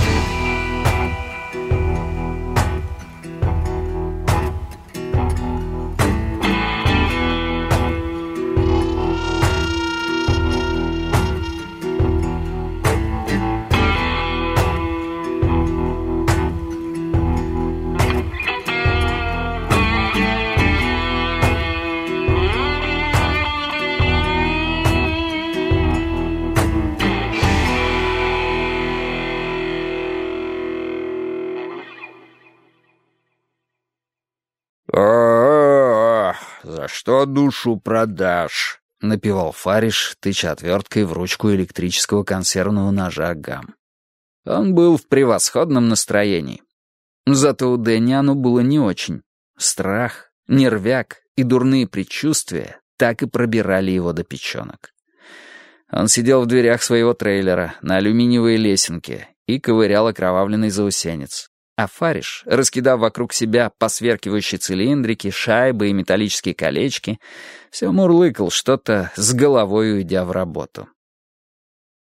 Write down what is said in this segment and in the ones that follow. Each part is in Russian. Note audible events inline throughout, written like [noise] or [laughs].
you о за что душу продашь?» — напевал Фариш, тыча отверткой в ручку электрического консервного ножа Гам. Он был в превосходном настроении. Зато у Дэнни было не очень. Страх, нервяк и дурные предчувствия так и пробирали его до печенок. Он сидел в дверях своего трейлера на алюминиевой лесенке и ковырял окровавленный заусенец, а Фариш, раскидав вокруг себя посверкивающие цилиндрики, шайбы и металлические колечки, все мурлыкал что-то, с головой уйдя в работу.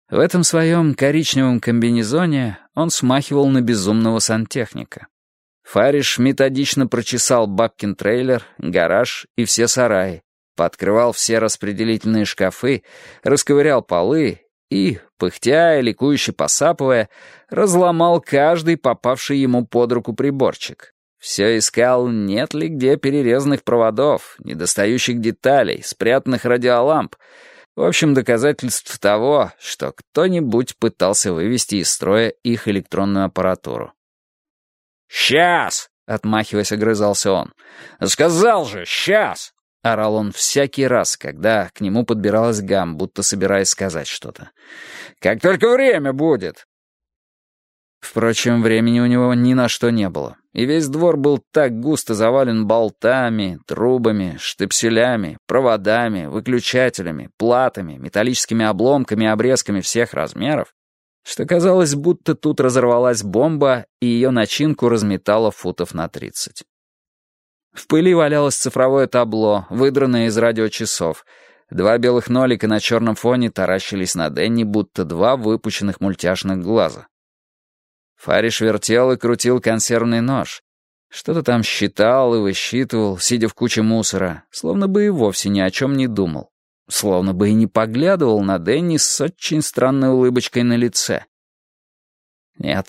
В этом своем коричневом комбинезоне он смахивал на безумного сантехника. Фариш методично прочесал бабкин трейлер, гараж и все сараи, пооткрывал все распределительные шкафы, расковырял полы и, пыхтя и ликующе посапывая, разломал каждый попавший ему под руку приборчик. Все искал, нет ли где перерезанных проводов, недостающих деталей, спрятанных радиоламп. В общем, доказательств того, что кто-нибудь пытался вывести из строя их электронную аппаратуру. «Сейчас!» — отмахиваясь, огрызался он. «Сказал же, сейчас!» — орал он всякий раз, когда к нему подбиралась гам, будто собираясь сказать что-то. «Как только время будет!» Впрочем, времени у него ни на что не было, и весь двор был так густо завален болтами, трубами, штепселями, проводами, выключателями, платами, металлическими обломками и обрезками всех размеров, что казалось, будто тут разорвалась бомба, и ее начинку разметало футов на тридцать. В пыли валялось цифровое табло, выдранное из радиочасов. Два белых нолика на черном фоне таращились на Дэнни, будто два выпущенных мультяшных глаза. Фариш вертел и крутил консервный нож. Что-то там считал и высчитывал, сидя в куче мусора, словно бы и вовсе ни о чем не думал. Словно бы и не поглядывал на Дэнни с очень странной улыбочкой на лице. Нет,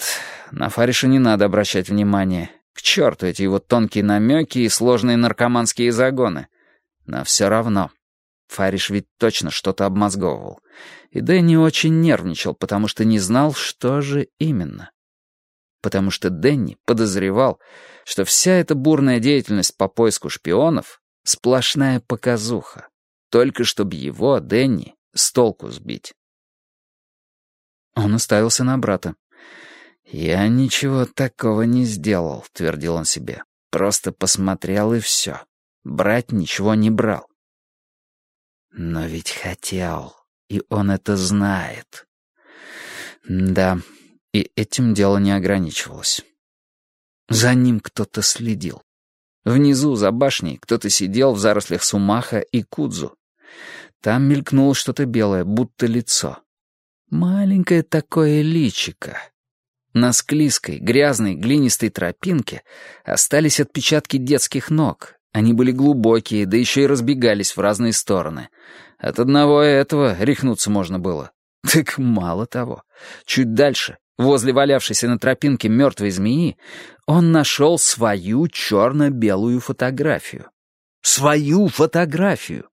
на Фариша не надо обращать внимание. К черту эти его тонкие намеки и сложные наркоманские загоны. Но все равно. Фариш ведь точно что-то обмозговывал. И Дэнни очень нервничал, потому что не знал, что же именно. Потому что Дэнни подозревал, что вся эта бурная деятельность по поиску шпионов — сплошная показуха, только чтобы его, Дэнни, с толку сбить. Он уставился на брата. «Я ничего такого не сделал», — твердил он себе. «Просто посмотрел и все. Брать ничего не брал». Но ведь хотел, и он это знает. Да, и этим дело не ограничивалось. За ним кто-то следил. Внизу, за башней, кто-то сидел в зарослях сумаха и кудзу. Там мелькнуло что-то белое, будто лицо. Маленькое такое личико, на склизкой, грязной, глинистой тропинке остались отпечатки детских ног. Они были глубокие, да еще и разбегались в разные стороны. От одного этого рехнуться можно было. Так мало того. Чуть дальше, возле валявшейся на тропинке мертвой змеи, он нашел свою черно-белую фотографию. Свою фотографию!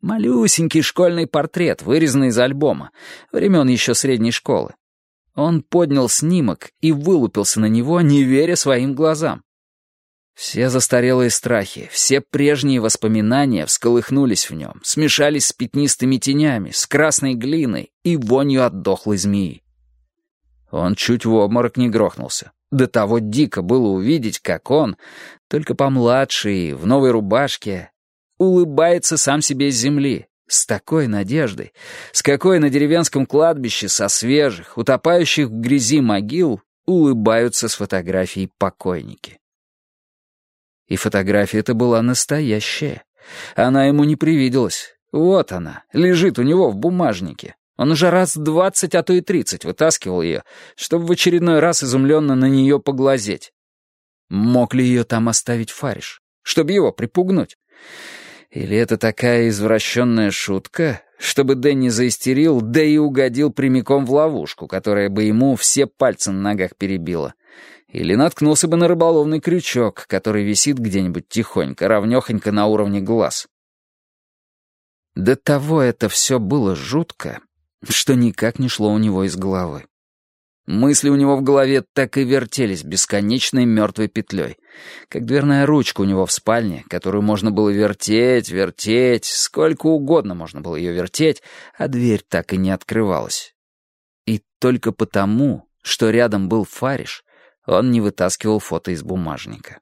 Малюсенький школьный портрет, вырезанный из альбома, времен еще средней школы. Он поднял снимок и вылупился на него, не веря своим глазам. Все застарелые страхи, все прежние воспоминания всколыхнулись в нем, смешались с пятнистыми тенями, с красной глиной и вонью от дохлой змеи. Он чуть в обморок не грохнулся. До того дико было увидеть, как он, только помладше и в новой рубашке, улыбается сам себе с земли, с такой надеждой, с какой на деревенском кладбище со свежих, утопающих в грязи могил улыбаются с фотографией покойники. И фотография эта была настоящая. Она ему не привиделась. Вот она, лежит у него в бумажнике. Он уже раз двадцать, а то и тридцать вытаскивал ее, чтобы в очередной раз изумленно на нее поглазеть. Мог ли ее там оставить Фариш, чтобы его припугнуть? Или это такая извращенная шутка, чтобы Дэнни заистерил, да и угодил прямиком в ловушку, которая бы ему все пальцы на ногах перебила? Или наткнулся бы на рыболовный крючок, который висит где-нибудь тихонько, равнёхонько на уровне глаз? До того это все было жутко, что никак не шло у него из головы. Мысли у него в голове так и вертелись бесконечной мертвой петлей, как дверная ручка у него в спальне, которую можно было вертеть, вертеть, сколько угодно можно было ее вертеть, а дверь так и не открывалась. И только потому, что рядом был Фариш, он не вытаскивал фото из бумажника.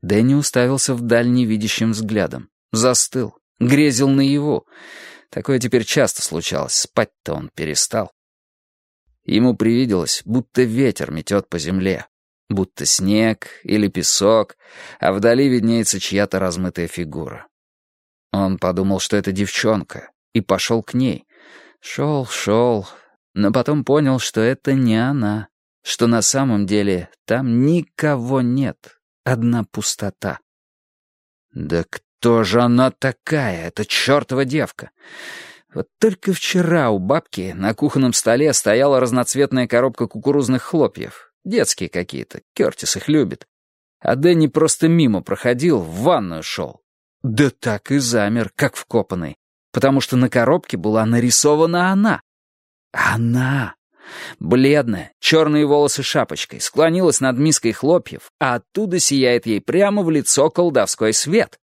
Дэнни уставился вдаль невидящим взглядом, застыл, грезил наяву, Такое теперь часто случалось, спать-то он перестал. Ему привиделось, будто ветер метет по земле, будто снег или песок, а вдали виднеется чья-то размытая фигура. Он подумал, что это девчонка, и пошел к ней. Шел, шел, но потом понял, что это не она, что на самом деле там никого нет, одна пустота. Да кто же она такая, эта чертова девка? Вот только вчера у бабки на кухонном столе стояла разноцветная коробка кукурузных хлопьев. Детские какие-то, Кертис их любит. А Дэнни просто мимо проходил, в ванную шел. Да так и замер, как вкопанный, потому что на коробке была нарисована она. Она! Бледная, черные волосы шапочкой, склонилась над миской хлопьев, а оттуда сияет ей прямо в лицо колдовской свет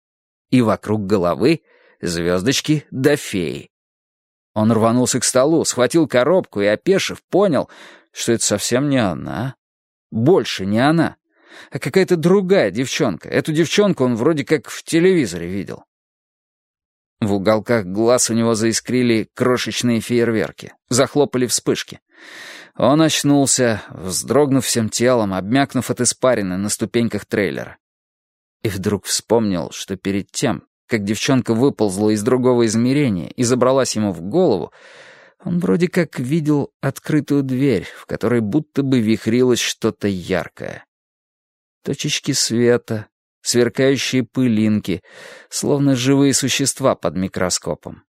и вокруг головы звездочки до феи. Он рванулся к столу, схватил коробку и, опешив, понял, что это совсем не она. Больше не она, а какая-то другая девчонка. Эту девчонку он вроде как в телевизоре видел. В уголках глаз у него заискрили крошечные фейерверки, захлопали вспышки. Он очнулся, вздрогнув всем телом, обмякнув от испарины на ступеньках трейлера. И вдруг вспомнил, что перед тем, как девчонка выползла из другого измерения и забралась ему в голову, он вроде как видел открытую дверь, в которой будто бы вихрилось что-то яркое. Точечки света, сверкающие пылинки, словно живые существа под микроскопом.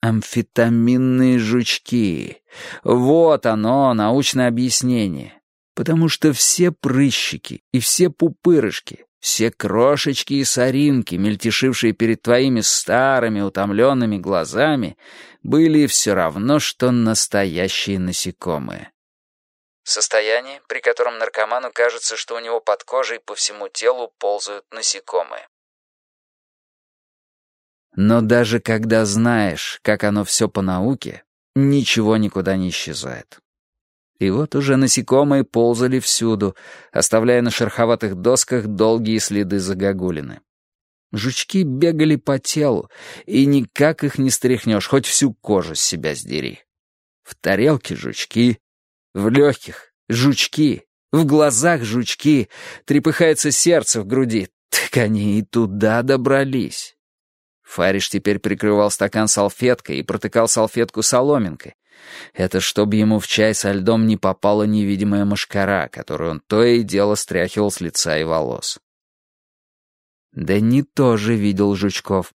Амфетаминные жучки. Вот оно, научное объяснение. Потому что все прыщики и все пупырышки все крошечки и соринки, мельтешившие перед твоими старыми утомленными глазами, были все равно, что настоящие насекомые. Состояние, при котором наркоману кажется, что у него под кожей по всему телу ползают насекомые. Но даже когда знаешь, как оно все по науке, ничего никуда не исчезает. И вот уже насекомые ползали всюду, оставляя на шероховатых досках долгие следы загогулины. Жучки бегали по телу, и никак их не стряхнешь, хоть всю кожу с себя сдери. В тарелке жучки, в легких жучки, в глазах жучки, трепыхается сердце в груди. Так они и туда добрались. Фариш теперь прикрывал стакан салфеткой и протыкал салфетку соломинкой, это чтобы ему в чай со льдом не попала невидимая мошкара, которую он то и дело стряхивал с лица и волос. Дэнни тоже видел жучков.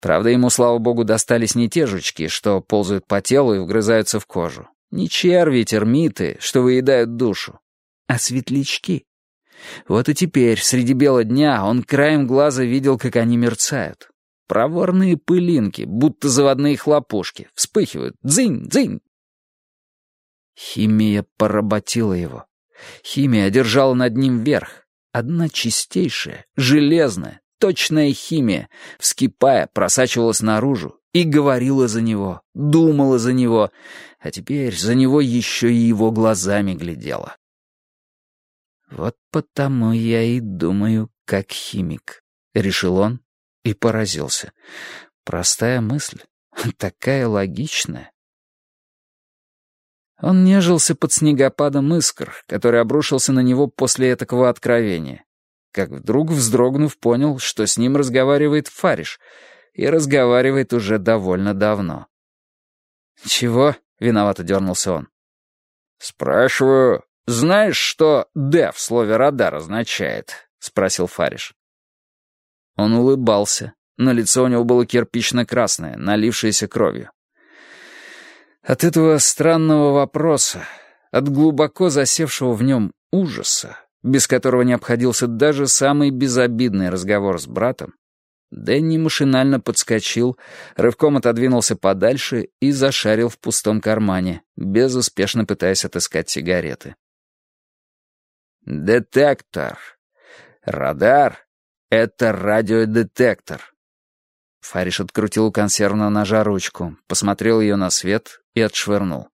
Правда, ему, слава богу, достались не те жучки, что ползают по телу и вгрызаются в кожу. Не черви, термиты, что выедают душу, а светлячки. Вот и теперь, среди бела дня, он краем глаза видел, как они мерцают. Проворные пылинки, будто заводные хлопушки, вспыхивают. Дзынь, дзынь. Химия поработила его. Химия одержала над ним верх. Одна чистейшая, железная, точная химия, вскипая, просачивалась наружу и говорила за него, думала за него, а теперь за него еще и его глазами глядела. «Вот потому я и думаю, как химик», — решил он и поразился. Простая мысль, [laughs] такая логичная. Он нежился под снегопадом искр, который обрушился на него после такого откровения. Как вдруг, вздрогнув, понял, что с ним разговаривает Фариш, и разговаривает уже довольно давно. «Чего?» — виновато дернулся он. «Спрашиваю, знаешь, что «Д» в слове «радар» означает?» — спросил Фариш. Он улыбался, но лицо у него было кирпично-красное, налившееся кровью. От этого странного вопроса, от глубоко засевшего в нем ужаса, без которого не обходился даже самый безобидный разговор с братом, Дэнни машинально подскочил, рывком отодвинулся подальше и зашарил в пустом кармане, безуспешно пытаясь отыскать сигареты. «Детектор. Радар — это радиодетектор». Фариш открутил у консервного ножа ручку, посмотрел ее на свет и отшвырнул.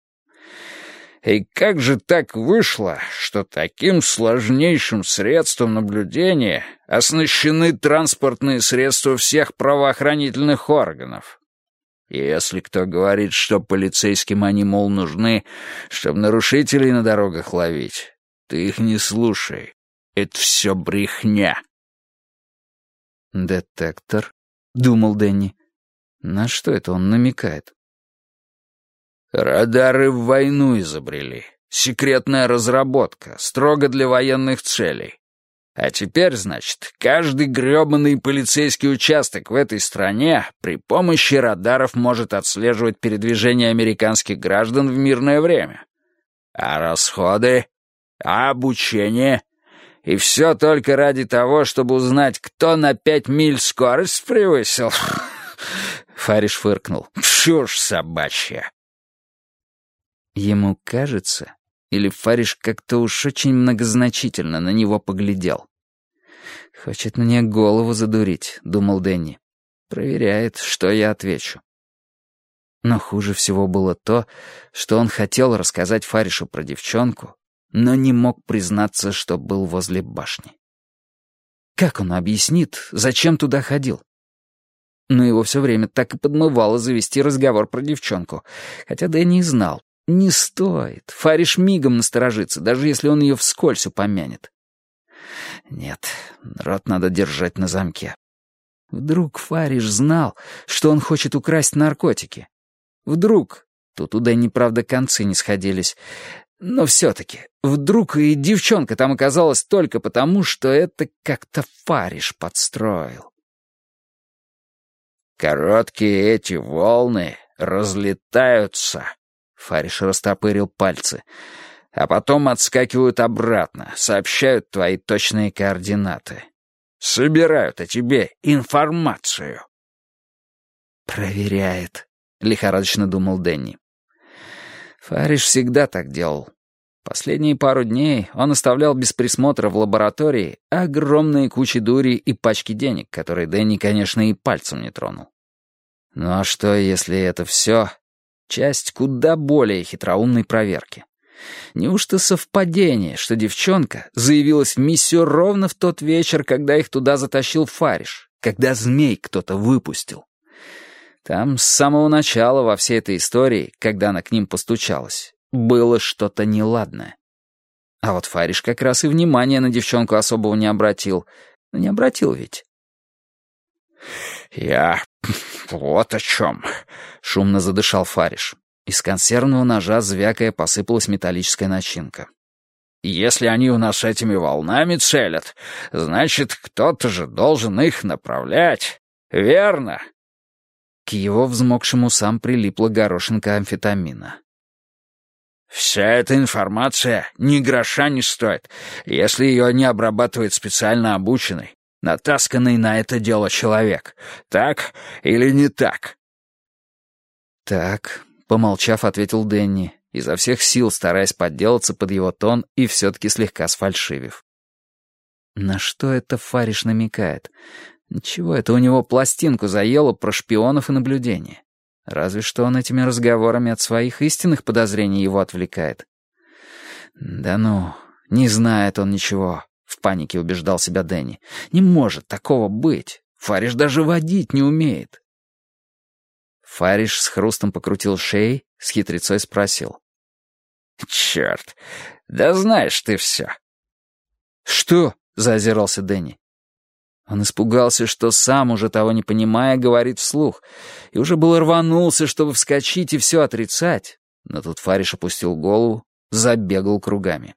И как же так вышло, что таким сложнейшим средством наблюдения оснащены транспортные средства всех правоохранительных органов? Если кто говорит, что полицейским они, мол, нужны, чтобы нарушителей на дорогах ловить, ты их не слушай. Это все брехня. «Детектор», — думал Дэнни. «На что это он намекает?» Радары в войну изобрели. Секретная разработка, строго для военных целей. А теперь, значит, каждый грёбаный полицейский участок в этой стране при помощи радаров может отслеживать передвижение американских граждан в мирное время. А расходы? А обучение? И все только ради того, чтобы узнать, кто на пять миль скорость превысил. [laughs] Фариш фыркнул. Чушь собачья. Ему кажется, или Фариш как-то уж очень многозначительно на него поглядел. «Хочет мне голову задурить», — думал Дэнни. «Проверяет, что я отвечу». Но хуже всего было то, что он хотел рассказать Фаришу про девчонку, но не мог признаться, что был возле башни. Как он объяснит, зачем туда ходил? Но его все время так и подмывало завести разговор про девчонку, хотя Дэнни знал, не стоит. Фариш мигом насторожится, даже если он ее вскользь упомянет. Нет, рот надо держать на замке. Вдруг Фариш знал, что он хочет украсть наркотики. Вдруг, тут у Дэнни, правда, концы не сходились, но все-таки, вдруг и девчонка там оказалась только потому, что это как-то Фариш подстроил. «Короткие эти волны разлетаются», Фариш растопырил пальцы. «А потом отскакивают обратно, сообщают твои точные координаты. Собирают о тебе информацию». «Проверяет», — лихорадочно думал Дэнни. Фариш всегда так делал. Последние пару дней он оставлял без присмотра в лаборатории огромные кучи дури и пачки денег, которые Дэнни, конечно, и пальцем не тронул. Ну а что, если это все Часть куда более хитроумной проверки. Неужто совпадение, что девчонка заявилась в миссию ровно в тот вечер, когда их туда затащил Фариш, когда змей кто-то выпустил? Там с самого начала во всей этой истории, когда она к ним постучалась, было что-то неладное. А вот Фариш как раз и внимания на девчонку особого не обратил. Не обратил ведь. «Я вот о чем», — шумно задышал Фариш. Из консервного ножа, звякая, посыпалась металлическая начинка. «Если они у нас этими волнами целят, значит, кто-то же должен их направлять. Верно?» К его взмокшим усам прилипла горошинка амфетамина. «Вся эта информация ни гроша не стоит, если ее не обрабатывает специально обученный, натасканный на это дело человек. Так или не так?» «Так», — помолчав, ответил Дэнни, изо всех сил стараясь подделаться под его тон и все-таки слегка сфальшивив. На что это Фариш намекает? Ничего, это у него пластинку заело про шпионов и наблюдения. Разве что он этими разговорами от своих истинных подозрений его отвлекает. Да ну, не знает он ничего. В панике убеждал себя Дэнни. «Не может такого быть. Фариш даже водить не умеет». Фариш с хрустом покрутил шеей, с хитрецой спросил. «Черт, да знаешь ты все». «Что?» — заозирался Дэнни. Он испугался, что сам, уже того не понимая, говорит вслух, и уже было рванулся, чтобы вскочить и все отрицать, но тут Фариш опустил голову, забегал кругами.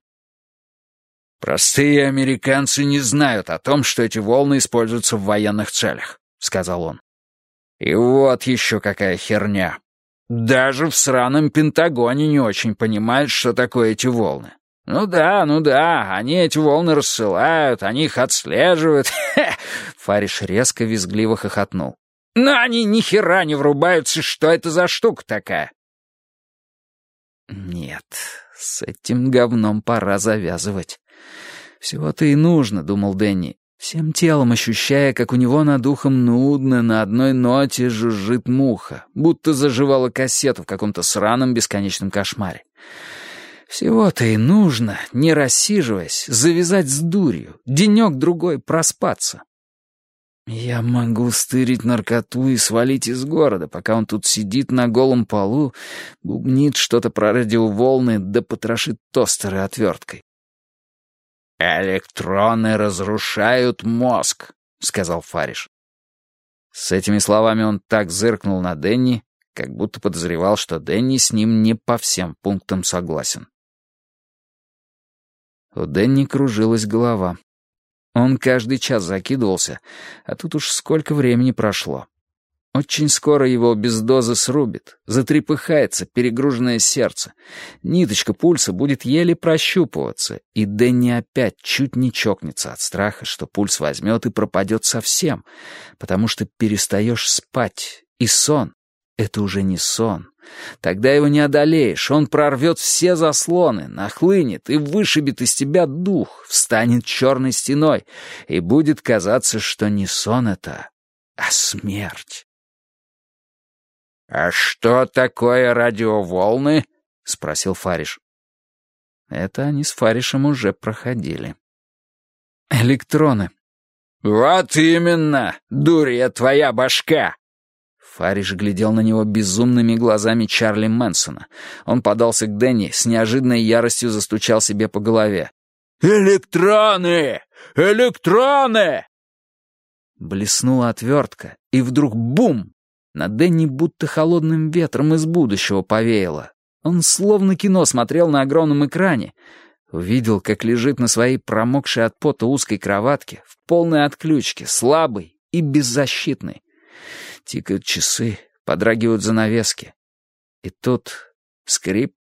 «Простые американцы не знают о том, что эти волны используются в военных целях», — сказал он. «И вот еще какая херня. Даже в сраном Пентагоне не очень понимают, что такое эти волны. Ну да, ну да, они эти волны рассылают, они их отслеживают. Фариш резко визгливо хохотнул. Но они ни хера не врубаются, что это за штука такая. Нет, с этим говном пора завязывать. Всего-то и нужно, думал Дэнни, всем телом ощущая, как у него над ухом нудно на одной ноте жужжит муха, будто заживала кассету в каком-то сраном бесконечном кошмаре. Всего-то и нужно, не рассиживаясь, завязать с дурью, денек-другой проспаться. Я могу стырить наркоту и свалить из города, пока он тут сидит на голом полу, бубнит что-то про радиоволны да потрошит тостеры отверткой. «Электроны разрушают мозг», — сказал Фариш. С этими словами он так зыркнул на Денни, как будто подозревал, что Денни с ним не по всем пунктам согласен. У Дэнни кружилась голова. Он каждый час закидывался, а тут уж сколько времени прошло. Очень скоро его без дозы срубит, затрепыхается перегруженное сердце. Ниточка пульса будет еле прощупываться, и Дэнни опять чуть не чокнется от страха, что пульс возьмет и пропадет совсем, потому что перестаешь спать, и сон — это уже не сон, Тогда его не одолеешь, он прорвет все заслоны, нахлынет и вышибет из тебя дух, встанет черной стеной, и будет казаться, что не сон это, а смерть. «А что такое радиоволны?» — спросил Фариш. Это они с Фаришем уже проходили. «Электроны». «Вот именно, дурья твоя башка!» Фариш глядел на него безумными глазами Чарли Мэнсона. Он подался к Дэнни, с неожиданной яростью застучал себе по голове. «Электроны! Электроны!» Блеснула отвертка, и вдруг бум! На Дэнни будто холодным ветром из будущего повеяло. Он словно кино смотрел на огромном экране. Увидел, как лежит на своей промокшей от пота узкой кроватке, в полной отключке, слабый и беззащитный. Тикают часы, подрагивают занавески. И тут скрип.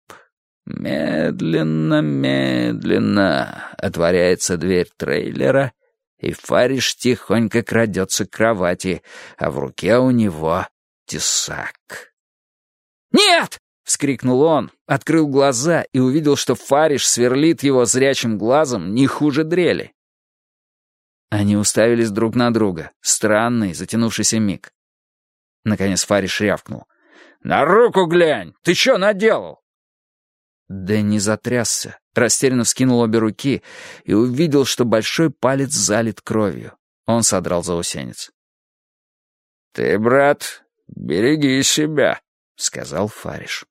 Медленно-медленно отворяется дверь трейлера, и Фариш тихонько крадется к кровати, а в руке у него тесак. «Нет!» — вскрикнул он, открыл глаза и увидел, что Фариш сверлит его зрячим глазом не хуже дрели. Они уставились друг на друга. Странный, затянувшийся миг. Наконец Фариш рявкнул. «На руку глянь! Ты что наделал?» Дэнни затрясся, растерянно вскинул обе руки и увидел, что большой палец залит кровью. Он содрал заусенец. «Ты, брат, береги себя», — сказал Фариш.